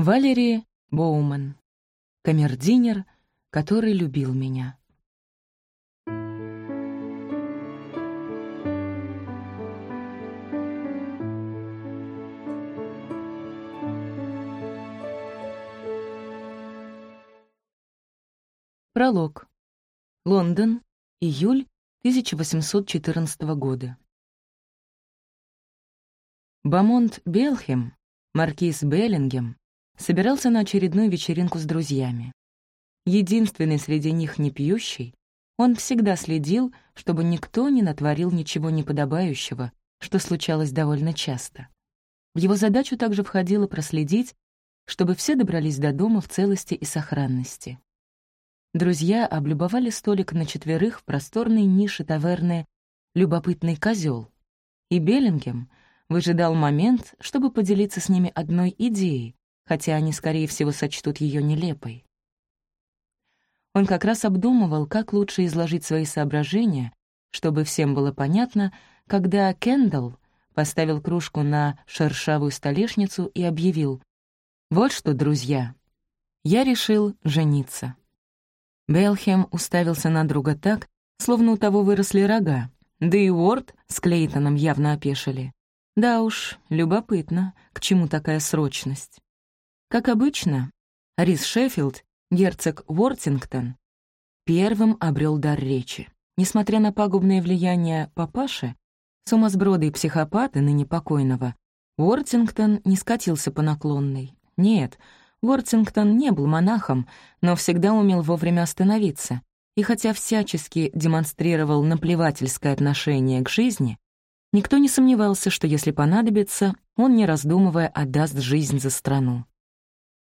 Валерий Боуман. Камердинер, который любил меня. Пролог. Лондон, июль 1814 года. Бамонт Белхем, маркиз Беллингем, собирался на очередную вечеринку с друзьями. Единственный среди них не пьющий, он всегда следил, чтобы никто не натворил ничего неподобающего, что случалось довольно часто. В его задачу также входило проследить, чтобы все добрались до дома в целости и сохранности. Друзья облюбовали столик на четверых в просторной нише таверны «Любопытный козел. И Беллингем выжидал момент, чтобы поделиться с ними одной идеей, хотя они, скорее всего, сочтут ее нелепой. Он как раз обдумывал, как лучше изложить свои соображения, чтобы всем было понятно, когда Кендалл поставил кружку на шершавую столешницу и объявил «Вот что, друзья, я решил жениться». Белхем уставился на друга так, словно у того выросли рога, да и Уорд с Клейтоном явно опешили. Да уж, любопытно, к чему такая срочность. Как обычно, Рис Шеффилд, герцог Уортингтон, первым обрел дар речи. Несмотря на пагубное влияние папаши, сумасброда и психопата, ныне покойного, Уортингтон не скатился по наклонной. Нет, Уортингтон не был монахом, но всегда умел вовремя остановиться, и хотя всячески демонстрировал наплевательское отношение к жизни, никто не сомневался, что если понадобится, он, не раздумывая, отдаст жизнь за страну.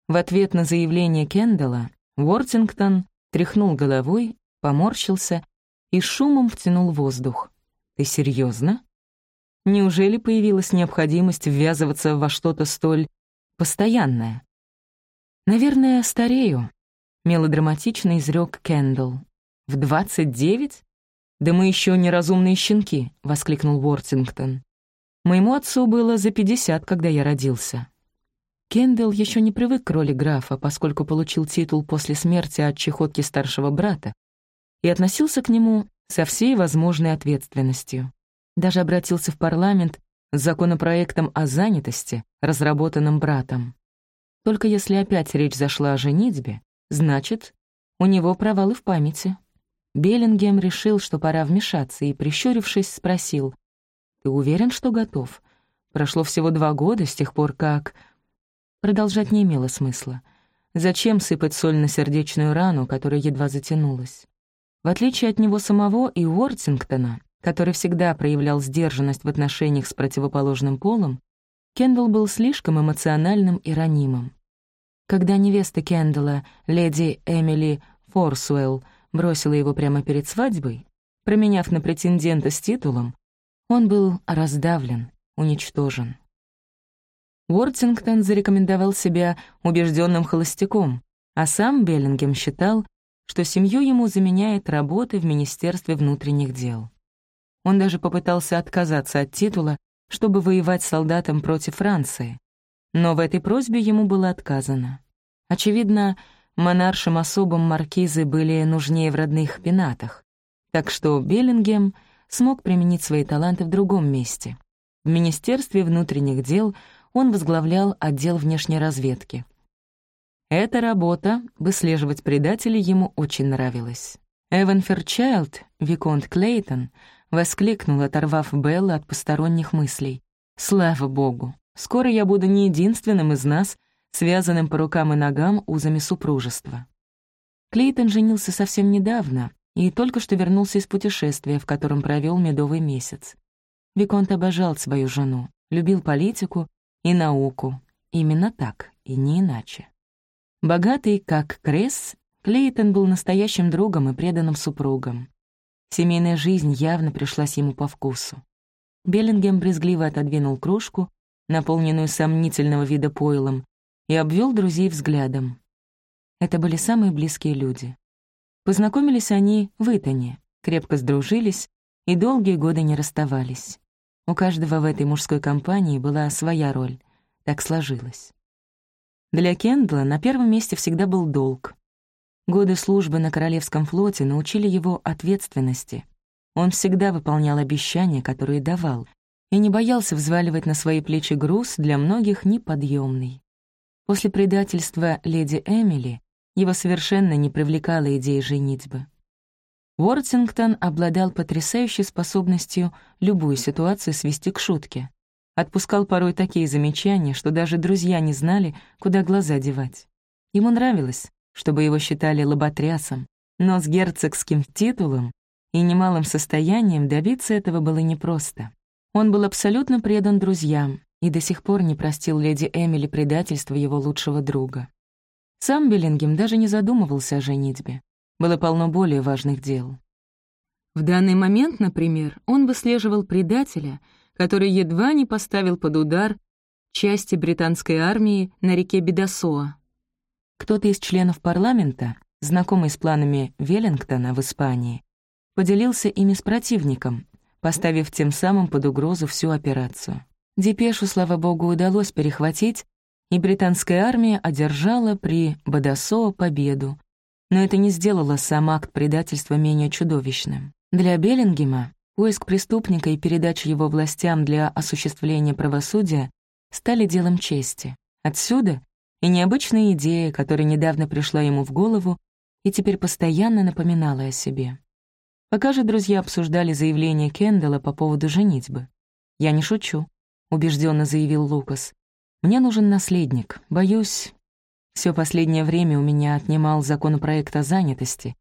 В ответ на заявление Кендалла Уортингтон тряхнул головой, поморщился и шумом втянул воздух. «Ты серьезно? Неужели появилась необходимость ввязываться во что-то столь постоянное?» «Наверное, старею», — мелодраматично изрек Кендалл. «В двадцать девять? Да мы еще неразумные щенки», — воскликнул Уортингтон. «Моему отцу было за пятьдесят, когда я родился». Кендалл еще не привык к роли графа, поскольку получил титул после смерти от чехотки старшего брата, и относился к нему со всей возможной ответственностью. Даже обратился в парламент с законопроектом о занятости, разработанным братом. Только если опять речь зашла о женитьбе, значит, у него провалы в памяти. Беллингем решил, что пора вмешаться, и, прищурившись, спросил, «Ты уверен, что готов? Прошло всего два года с тех пор, как...» Продолжать не имело смысла. Зачем сыпать соль на сердечную рану, которая едва затянулась? В отличие от него самого и Уортингтона, который всегда проявлял сдержанность в отношениях с противоположным полом, Кендалл был слишком эмоциональным и ранимым. Когда невеста Кендалла, леди Эмили Форсуэлл, бросила его прямо перед свадьбой, променяв на претендента с титулом, он был раздавлен, уничтожен. Уортингтон зарекомендовал себя убежденным холостяком, а сам Беллингем считал, что семью ему заменяет работа в Министерстве внутренних дел. Он даже попытался отказаться от титула чтобы воевать солдатам против Франции. Но в этой просьбе ему было отказано. Очевидно, монаршим особам маркизы были нужнее в родных пенатах, так что Беллингем смог применить свои таланты в другом месте. В Министерстве внутренних дел он возглавлял отдел внешней разведки. Эта работа, выслеживать предателей, ему очень нравилась. Эван Ферчайлд, Виконт Клейтон, Воскликнул, оторвав Белла от посторонних мыслей. «Слава богу! Скоро я буду не единственным из нас, связанным по рукам и ногам узами супружества». Клейтон женился совсем недавно и только что вернулся из путешествия, в котором провел медовый месяц. Виконт обожал свою жену, любил политику и науку. Именно так, и не иначе. Богатый, как Кресс, Клейтон был настоящим другом и преданным супругом. Семейная жизнь явно пришлась ему по вкусу. Беллингем брезгливо отодвинул кружку, наполненную сомнительного вида пойлом, и обвел друзей взглядом. Это были самые близкие люди. Познакомились они в Итоне, крепко сдружились и долгие годы не расставались. У каждого в этой мужской компании была своя роль. Так сложилось. Для Кендла на первом месте всегда был долг. Годы службы на Королевском флоте научили его ответственности. Он всегда выполнял обещания, которые давал, и не боялся взваливать на свои плечи груз для многих неподъемный. После предательства леди Эмили его совершенно не привлекала идея женитьбы. Уортингтон обладал потрясающей способностью любую ситуацию свести к шутке. Отпускал порой такие замечания, что даже друзья не знали, куда глаза девать. Ему нравилось, чтобы его считали лоботрясом, но с герцогским титулом и немалым состоянием добиться этого было непросто. Он был абсолютно предан друзьям и до сих пор не простил леди Эмили предательства его лучшего друга. Сам Беллингем даже не задумывался о женитьбе. Было полно более важных дел. В данный момент, например, он выслеживал предателя, который едва не поставил под удар части британской армии на реке Бедосоа. Кто-то из членов парламента, знакомый с планами Веллингтона в Испании, поделился ими с противником, поставив тем самым под угрозу всю операцию. Депешу, слава богу, удалось перехватить, и британская армия одержала при Бадасоа победу. Но это не сделало сам акт предательства менее чудовищным. Для Беллингема поиск преступника и передача его властям для осуществления правосудия стали делом чести. Отсюда и необычная идея, которая недавно пришла ему в голову и теперь постоянно напоминала о себе. Пока же друзья обсуждали заявление Кендалла по поводу женитьбы. «Я не шучу», — убежденно заявил Лукас. «Мне нужен наследник. Боюсь, все последнее время у меня отнимал законопроект о занятости,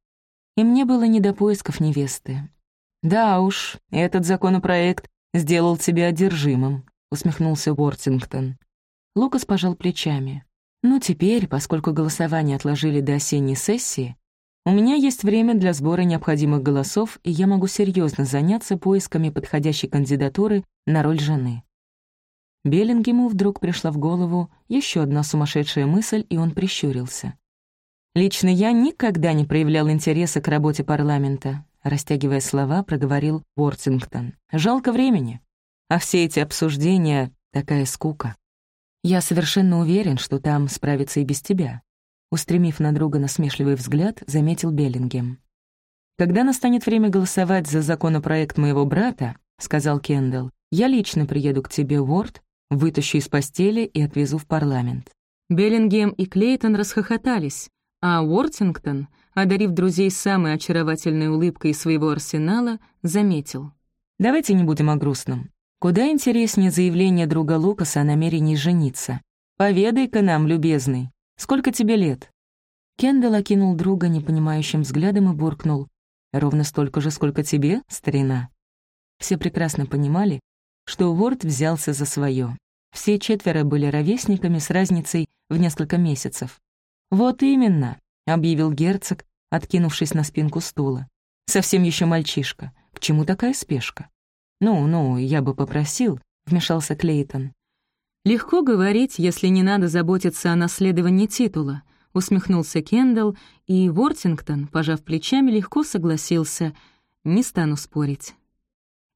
и мне было не до поисков невесты. Да уж, этот законопроект сделал тебя одержимым», — усмехнулся Уортингтон. Лукас пожал плечами. «Ну, теперь, поскольку голосование отложили до осенней сессии, у меня есть время для сбора необходимых голосов, и я могу серьезно заняться поисками подходящей кандидатуры на роль жены. Беллингему вдруг пришла в голову еще одна сумасшедшая мысль, и он прищурился. «Лично я никогда не проявлял интереса к работе парламента», растягивая слова, проговорил Уортингтон. «Жалко времени. А все эти обсуждения — такая скука. Я совершенно уверен, что там справится и без тебя. Устремив на друга насмешливый взгляд, заметил Беллингем. «Когда настанет время голосовать за законопроект моего брата», — сказал Кендалл, «я лично приеду к тебе, Уорд, вытащу из постели и отвезу в парламент». Беллингем и Клейтон расхохотались, а Уортингтон, одарив друзей самой очаровательной улыбкой своего арсенала, заметил. «Давайте не будем о грустном. Куда интереснее заявление друга Лукаса о намерении жениться. Поведай-ка нам, любезный, Сколько тебе лет?» Кендалл окинул друга непонимающим взглядом и буркнул. «Ровно столько же, сколько тебе, старина». Все прекрасно понимали, что Уорд взялся за свое. Все четверо были ровесниками с разницей в несколько месяцев. «Вот именно», — объявил герцог, откинувшись на спинку стула. «Совсем еще мальчишка. К чему такая спешка?» «Ну-ну, я бы попросил», — вмешался Клейтон. «Легко говорить, если не надо заботиться о наследовании титула», — усмехнулся Кендалл, и Вортингтон, пожав плечами, легко согласился. «Не стану спорить».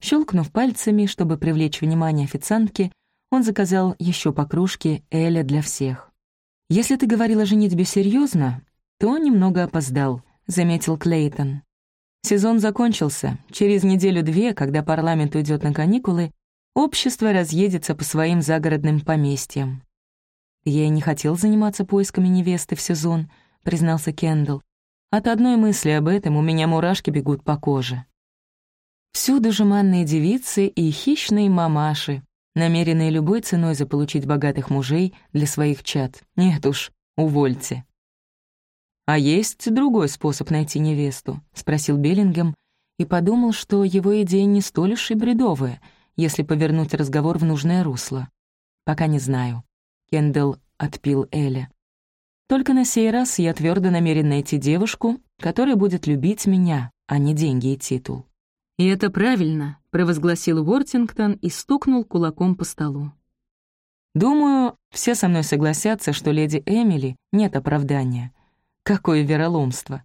Щелкнув пальцами, чтобы привлечь внимание официантки, он заказал еще по кружке Эля для всех. «Если ты говорила женитьбе серьезно, то немного опоздал», — заметил Клейтон. Сезон закончился. Через неделю-две, когда парламент уйдет на каникулы, Общество разъедется по своим загородным поместьям. «Я и не хотел заниматься поисками невесты в сезон», — признался Кендалл. «От одной мысли об этом у меня мурашки бегут по коже». Всюду жеманные девицы и хищные мамаши, намеренные любой ценой заполучить богатых мужей для своих чад. Нет уж, увольте. «А есть другой способ найти невесту?» — спросил Беллингем и подумал, что его идея не столь уж и бредовая — если повернуть разговор в нужное русло. Пока не знаю. Кендалл отпил Эля. Только на сей раз я твердо намерен найти девушку, которая будет любить меня, а не деньги и титул. «И это правильно», — провозгласил Уортингтон и стукнул кулаком по столу. «Думаю, все со мной согласятся, что леди Эмили нет оправдания. Какое вероломство!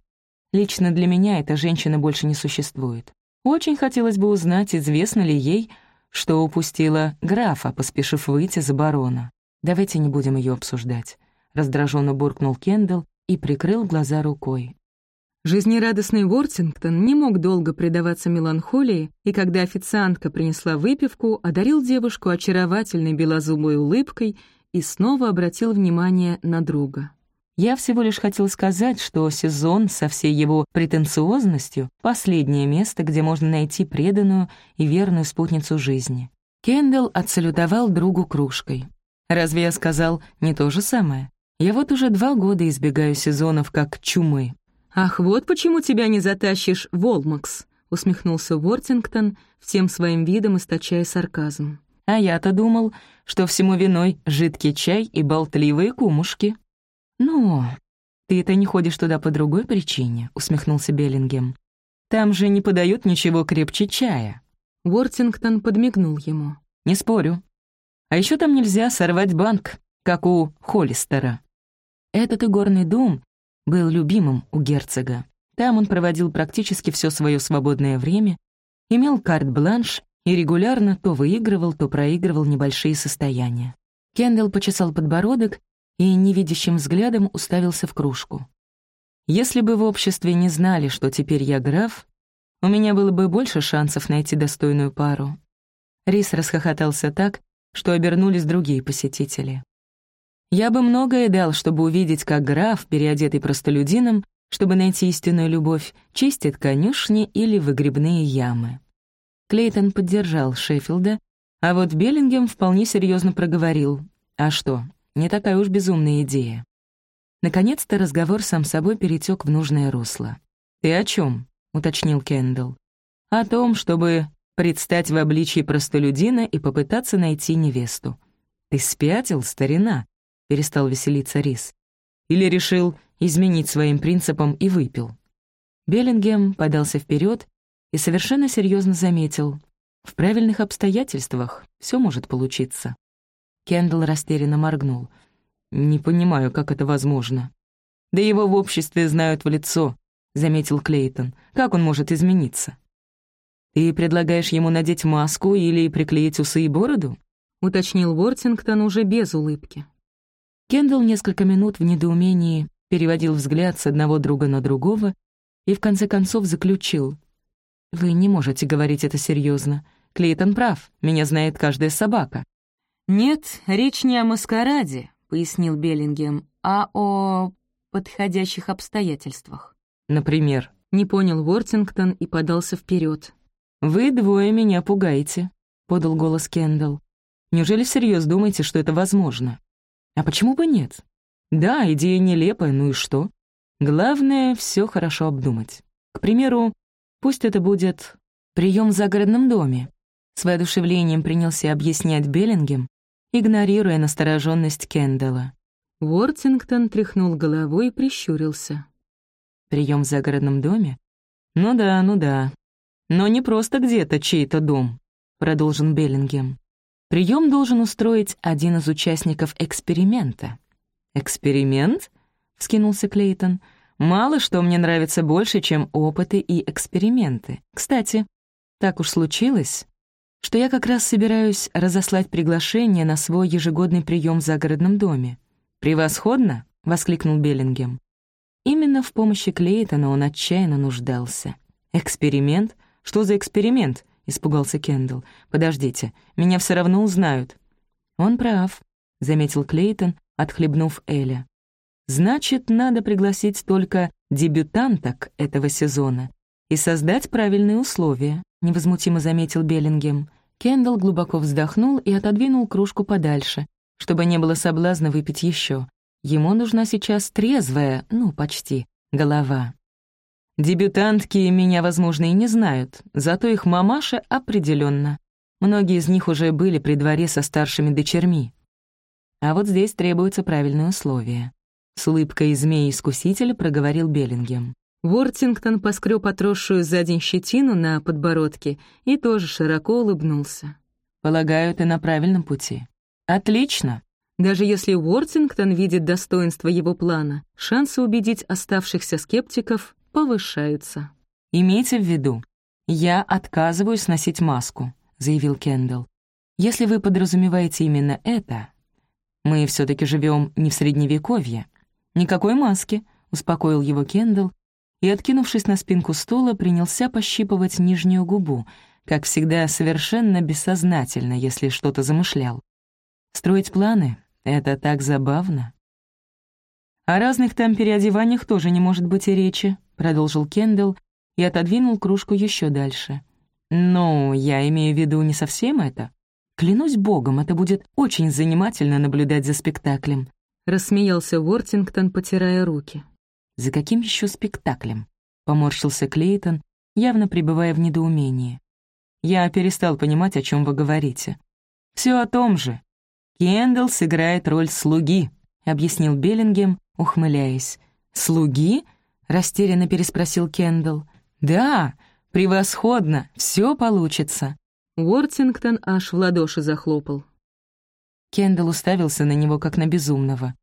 Лично для меня эта женщина больше не существует. Очень хотелось бы узнать, известно ли ей, что упустила графа, поспешив выйти за барона. Давайте не будем ее обсуждать. — раздраженно буркнул Кендалл и прикрыл глаза рукой. Жизнерадостный Уортингтон не мог долго предаваться меланхолии, и когда официантка принесла выпивку, одарил девушку очаровательной белозубой улыбкой и снова обратил внимание на друга. «Я всего лишь хотел сказать, что сезон со всей его претенциозностью — последнее место, где можно найти преданную и верную спутницу жизни». Кендалл отсалютовал другу кружкой. «Разве я сказал не то же самое? Я вот уже два года избегаю сезонов как чумы, «Ах, вот почему тебя не затащишь в Олмакс», — усмехнулся Уортингтон, всем своим видом источая сарказм. «А я-то думал, что всему виной жидкий чай и болтливые кумушки». «Ну, ты-то не ходишь туда по другой причине», — усмехнулся Беллингем. «Там же не подают ничего крепче чая». Уортингтон подмигнул ему. «Не спорю. А еще там нельзя сорвать банк, как у Холлистера. Этот игорный дом был любимым у герцога. Там он проводил практически все свое свободное время, имел карт-бланш и регулярно то выигрывал, то проигрывал небольшие состояния. Кендалл почесал подбородок и невидящим взглядом уставился в кружку. «Если бы в обществе не знали, что теперь я граф, у меня было бы больше шансов найти достойную пару». Рис расхохотался так, что обернулись другие посетители. Я бы многое дал, чтобы увидеть, как граф, переодетый простолюдином, чтобы найти истинную любовь, чистит конюшни или выгребные ямы. Клейтон поддержал Шеффилда, а вот Беллингем вполне серьезно проговорил. А что, не такая уж безумная идея. Наконец-то разговор сам собой перетек в нужное русло. «Ты о чем? уточнил Кендалл. «О том, чтобы предстать в обличье простолюдина и попытаться найти невесту. Ты спятил, старина?» — перестал веселиться Рис. Или решил изменить своим принципам и выпил. Беллингем подался вперед и совершенно серьезно заметил. В правильных обстоятельствах все может получиться. Кендалл растерянно моргнул. «Не понимаю, как это возможно». «Да его в обществе знают в лицо», — заметил Клейтон. «Как он может измениться?» «Ты предлагаешь ему надеть маску или приклеить усы и бороду?» — уточнил Уортингтон уже без улыбки. Кендалл несколько минут в недоумении переводил взгляд с одного друга на другого и в конце концов заключил. «Вы не можете говорить это серьезно. Клейтон прав, меня знает каждая собака». «Нет, речь не о маскараде», — пояснил Беллингем, «а о подходящих обстоятельствах». «Например?» — не понял Уортингтон и подался вперед. «Вы двое меня пугаете», — подал голос Кендалл. «Неужели всерьез думаете, что это возможно?» А почему бы нет? Да, идея нелепая, ну и что? Главное — все хорошо обдумать. К примеру, пусть это будет прием в загородном доме. С воодушевлением принялся объяснять Беллингем, игнорируя настороженность Кендалла. Уортингтон тряхнул головой и прищурился. Прием в загородном доме? Ну да, ну да. Но не просто где-то чей-то дом, продолжил Беллингем. Прием должен устроить один из участников эксперимента. «Эксперимент?» — вскинулся Клейтон. «Мало что мне нравится больше, чем опыты и эксперименты. Кстати, так уж случилось, что я как раз собираюсь разослать приглашение на свой ежегодный прием в загородном доме. «Превосходно!» — воскликнул Беллингем. Именно в помощи Клейтона он отчаянно нуждался. «Эксперимент? Что за эксперимент?» — испугался Кендалл. «Подождите, меня все равно узнают». «Он прав», — заметил Клейтон, отхлебнув Эля. «Значит, надо пригласить только дебютанток этого сезона и создать правильные условия», — невозмутимо заметил Беллингем. Кендалл глубоко вздохнул и отодвинул кружку подальше, чтобы не было соблазна выпить еще. Ему нужна сейчас трезвая, ну, почти, голова. Дебютантки меня, возможно, и не знают, зато их мамаша определенно. Многие из них уже были при дворе со старшими дочерьми. А вот здесь требуются правильные условия. С улыбкой змеи-искусителя проговорил Беллингем. Вортингтон поскреб отросшую за день щетину на подбородке и тоже широко улыбнулся. «Полагаю, ты на правильном пути». «Отлично!» Даже если Уортингтон видит достоинство его плана, шансы убедить оставшихся скептиков повышаются. «Имейте в виду, я отказываюсь носить маску», — заявил Кендалл. «Если вы подразумеваете именно это, Мы все таки живем не в Средневековье. Никакой маски, успокоил его Кендалл и, откинувшись на спинку стула, принялся пощипывать нижнюю губу, как всегда совершенно бессознательно, если что-то замышлял. Строить планы — это так забавно. «О разных там переодеваниях тоже не может быть и речи», — продолжил Кендалл и отодвинул кружку еще дальше. «Ну, я имею в виду не совсем это. Клянусь богом, это будет очень занимательно наблюдать за спектаклем», — рассмеялся Уортингтон, потирая руки. «За каким еще спектаклем?» — поморщился Клейтон, явно пребывая в недоумении. «Я перестал понимать, о чем вы говорите. Все о том же. Кендалл сыграет роль слуги», — объяснил Беллингем, ухмыляясь. «Слуги?» — растерянно переспросил Кендалл. «Да, превосходно, все получится». Уортингтон аж в ладоши захлопал. Кендалл уставился на него, как на безумного.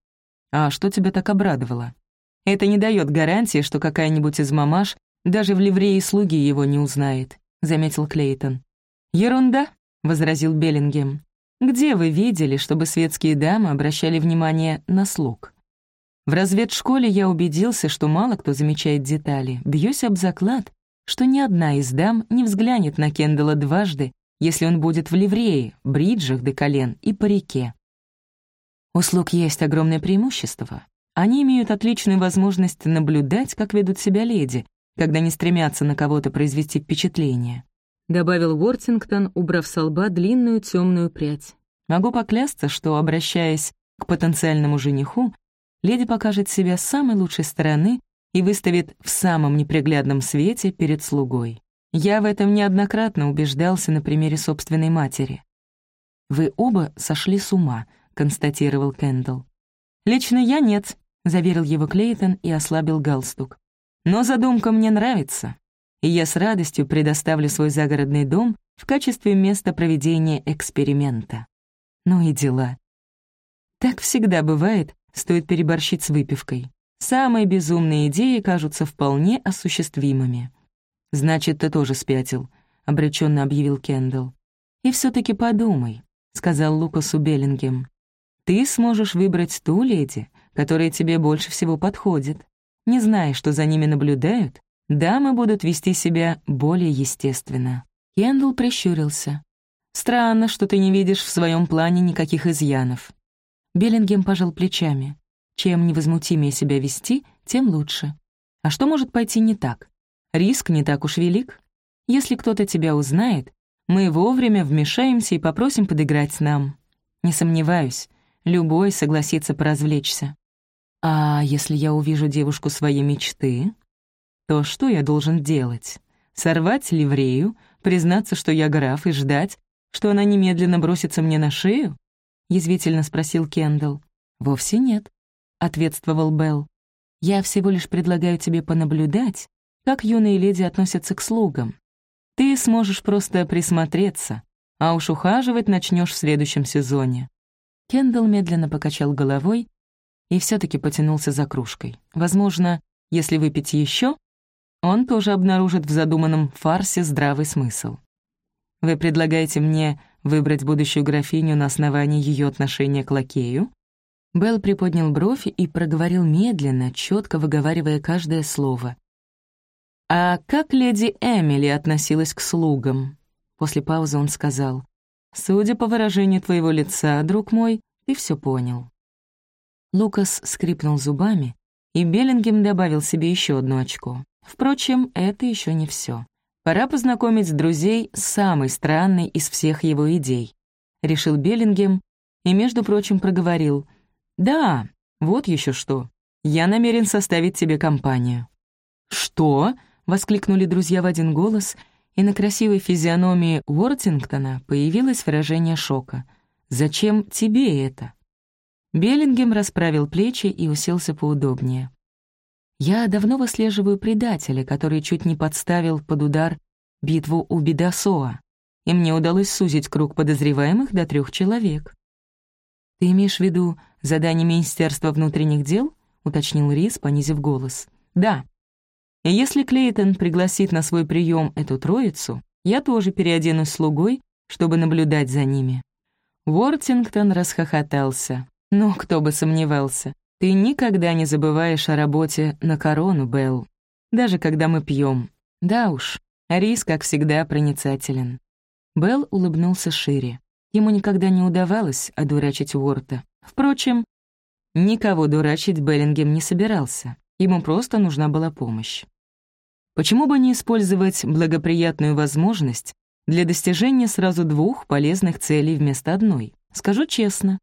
«А что тебя так обрадовало?» Это не дает гарантии, что какая-нибудь из мамаш даже в ливрее слуги его не узнает», — заметил Клейтон. «Ерунда», — возразил Беллингем. «Где вы видели, чтобы светские дамы обращали внимание на слуг?» В разведшколе я убедился, что мало кто замечает детали. Бьюсь об заклад, что ни одна из дам не взглянет на Кендалла дважды, если он будет в ливрее, бриджах до колен и парике. У слуг есть огромное преимущество. Они имеют отличную возможность наблюдать, как ведут себя леди, когда не стремятся на кого-то произвести впечатление. Добавил Уортингтон, убрав с лба длинную темную прядь. Могу поклясться, что, обращаясь к потенциальному жениху, леди покажет себя с самой лучшей стороны и выставит в самом неприглядном свете перед слугой. Я в этом неоднократно убеждался на примере собственной матери. «Вы оба сошли с ума», — констатировал Кэндалл. «Лично я нет», — заверил его Клейтон и ослабил галстук. «Но задумка мне нравится, и я с радостью предоставлю свой загородный дом в качестве места проведения эксперимента». Ну и дела. Так всегда бывает, стоит переборщить с выпивкой. Самые безумные идеи кажутся вполне осуществимыми. «Значит, ты тоже спятил», — обреченно объявил Кендалл. «И все таки подумай», — сказал Лукасу Беллингем. «Ты сможешь выбрать ту леди, которая тебе больше всего подходит. Не зная, что за ними наблюдают, дамы будут вести себя более естественно». Кендалл прищурился. «Странно, что ты не видишь в своем плане никаких изъянов». Беллингем пожал плечами. Чем невозмутимее себя вести, тем лучше. А что может пойти не так? Риск не так уж велик. Если кто-то тебя узнает, мы вовремя вмешаемся и попросим подыграть нам. Не сомневаюсь, любой согласится поразвлечься. А если я увижу девушку своей мечты, то что я должен делать? Сорвать ливрею, признаться, что я граф, и ждать, что она немедленно бросится мне на шею? Язвительно спросил Кендалл. «Вовсе нет», — ответствовал Белл. «Я всего лишь предлагаю тебе понаблюдать, как юные леди относятся к слугам. Ты сможешь просто присмотреться, а уж ухаживать начнешь в следующем сезоне». Кендалл медленно покачал головой и все таки потянулся за кружкой. Возможно, если выпить еще, он тоже обнаружит в задуманном фарсе здравый смысл. Вы предлагаете мне выбрать будущую графиню на основании ее отношения к лакею? Белл приподнял бровь и проговорил медленно, четко выговаривая каждое слово. «А как леди Эмили относилась к слугам?» После паузы он сказал, «Судя по выражению твоего лица, друг мой, ты все понял». Лукас скрипнул зубами, и Беллингем добавил себе еще одно очко. Впрочем, это еще не все. Пора познакомить друзей с самой странной из всех его идей. Решил Беллингем и, между прочим, проговорил. «Да, вот еще что. Я намерен составить тебе компанию». «Что?» — воскликнули друзья в один голос, и на красивой физиономии Уортингтона появилось выражение шока. «Зачем тебе это?» Беллингем расправил плечи и уселся поудобнее. «Я давно выслеживаю предателя, который чуть не подставил под удар битву у Бедосоа, и мне удалось сузить круг подозреваемых до трех человек». «Ты имеешь в виду задание Министерства внутренних дел?» — уточнил Рис, понизив голос. «Да. И если Клейтон пригласит на свой прием эту троицу, я тоже переоденусь слугой, чтобы наблюдать за ними». Уортингтон расхохотался. Ну, кто бы сомневался. Ты никогда не забываешь о работе на корону, Белл. Даже когда мы пьем. Да уж, Рис, как всегда, проницателен. Белл улыбнулся шире. Ему никогда не удавалось одурачить Уорта. Впрочем, никого дурачить Беллингем не собирался. Ему просто нужна была помощь. Почему бы не использовать благоприятную возможность для достижения сразу двух полезных целей вместо одной? Скажу честно,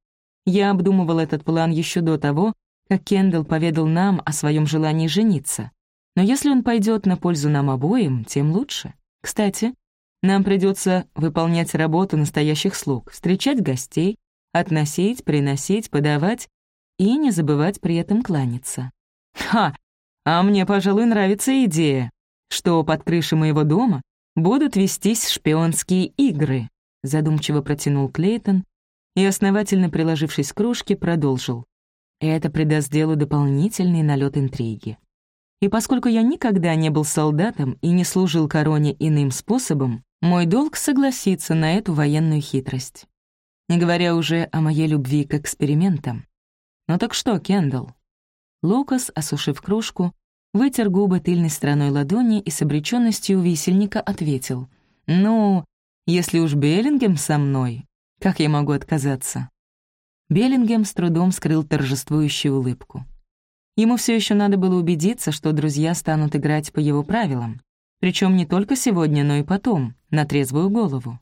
я обдумывал этот план еще до того, как Кендалл поведал нам о своем желании жениться. Но если он пойдет на пользу нам обоим, тем лучше. Кстати, нам придется выполнять работу настоящих слуг, встречать гостей, относить, приносить, подавать и не забывать при этом кланяться. Ха! А мне, пожалуй, нравится идея, что под крышей моего дома будут вестись шпионские игры, задумчиво протянул Клейтон, и, основательно приложившись к кружке, продолжил. Это придаст делу дополнительный налет интриги. И поскольку я никогда не был солдатом и не служил короне иным способом, мой долг согласиться на эту военную хитрость. Не говоря уже о моей любви к экспериментам. Ну так что, Кендалл? Лукас, осушив кружку, вытер губы тыльной стороной ладони и с обречённостью висельника ответил. «Ну, если уж Беллингем со мной, как я могу отказаться?» Беллингем с трудом скрыл торжествующую улыбку. Ему все еще надо было убедиться, что друзья станут играть по его правилам. Причем не только сегодня, но и потом, на трезвую голову.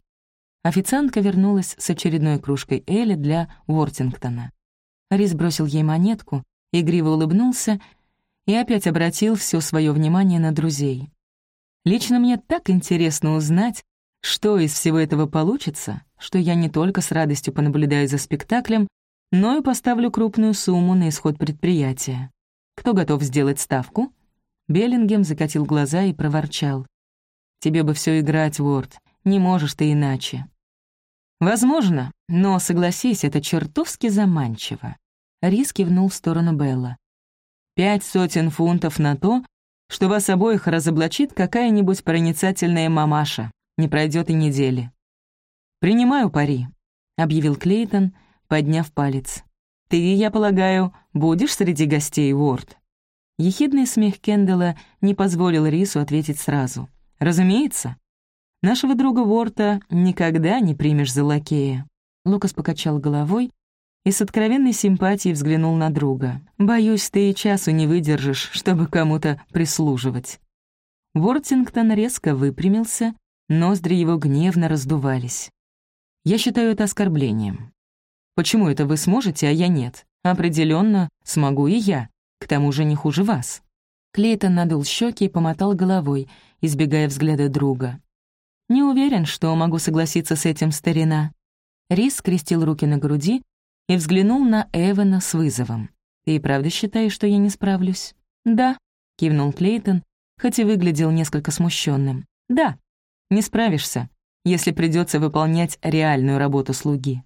Официантка вернулась с очередной кружкой Эли для Уортингтона. Рис бросил ей монетку, игриво улыбнулся и опять обратил все свое внимание на друзей. «Лично мне так интересно узнать, что из всего этого получится, что я не только с радостью понаблюдаю за спектаклем, но и поставлю крупную сумму на исход предприятия. Кто готов сделать ставку?» Беллингем закатил глаза и проворчал. «Тебе бы все играть, Уорд, не можешь ты иначе». «Возможно, но, согласись, это чертовски заманчиво». Рис кивнул в сторону Белла. «Пять сотен фунтов на то, что вас обоих разоблачит какая-нибудь проницательная мамаша. Не пройдет и недели. «Принимаю пари», — объявил Клейтон, подняв палец. «Ты, я полагаю, будешь среди гостей, Уорд?» Ехидный смех Кендалла не позволил Рису ответить сразу. «Разумеется. Нашего друга Уорта никогда не примешь за лакея». Лукас покачал головой и с откровенной симпатией взглянул на друга. «Боюсь, ты и часу не выдержишь, чтобы кому-то прислуживать». Вортингтон резко выпрямился Ноздри его гневно раздувались. «Я считаю это оскорблением. Почему это вы сможете, а я нет? Определенно смогу и я, к тому же не хуже вас». Клейтон надул щеки и помотал головой, избегая взгляда друга. «Не уверен, что могу согласиться с этим, старина». Рис скрестил руки на груди и взглянул на Эвана с вызовом. «Ты и правда считаешь, что я не справлюсь?» «Да», — кивнул Клейтон, хоть и выглядел несколько смущенным. «Да, не справишься, если придется выполнять реальную работу слуги.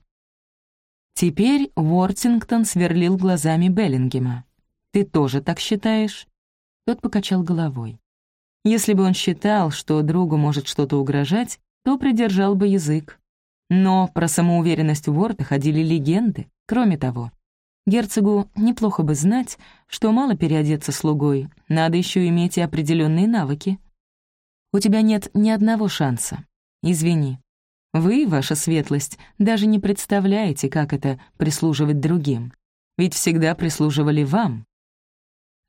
Теперь Уортингтон сверлил глазами Беллингема. «Ты тоже так считаешь?» Тот покачал головой. Если бы он считал, что другу может что-то угрожать, то придержал бы язык. Но про самоуверенность Уорта ходили легенды. Кроме того, герцогу неплохо бы знать, что мало переодеться слугой, надо еще иметь и определенные навыки. У тебя нет ни одного шанса. Извини. Вы, ваша светлость, даже не представляете, как это прислуживать другим. Ведь всегда прислуживали вам.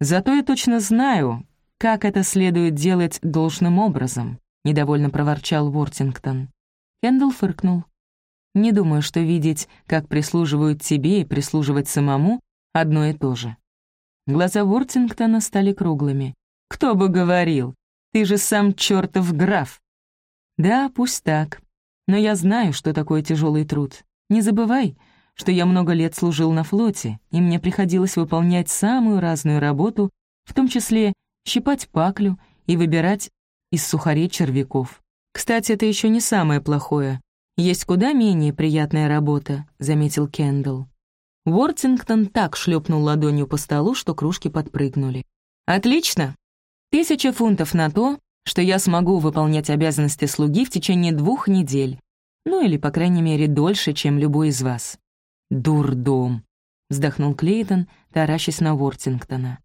Зато я точно знаю, как это следует делать должным образом», — недовольно проворчал Уортингтон. Кендалл фыркнул. «Не думаю, что видеть, как прислуживают тебе и прислуживать самому — одно и то же». Глаза Уортингтона стали круглыми. «Кто бы говорил? Ты же сам чертов граф!» «Да, пусть так. Но я знаю, что такое тяжелый труд. Не забывай, что я много лет служил на флоте, и мне приходилось выполнять самую разную работу, в том числе щипать паклю и выбирать из сухарей червяков. Кстати, это еще не самое плохое. Есть куда менее приятная работа», — заметил Кендалл. Уортингтон так шлепнул ладонью по столу, что кружки подпрыгнули. «Отлично! Тысяча фунтов на то, что я смогу выполнять обязанности слуги в течение двух недель. Ну или, по крайней мере, дольше, чем любой из вас. Дурдом. — вздохнул Клейтон, таращась на Уортингтона.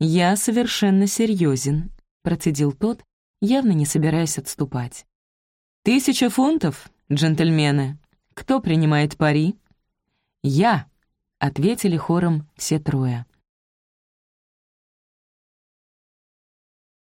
«Я совершенно серьезен, процедил тот, явно не собираясь отступать. «Тысяча фунтов, джентльмены. Кто принимает пари?» «Я», — ответили хором все трое.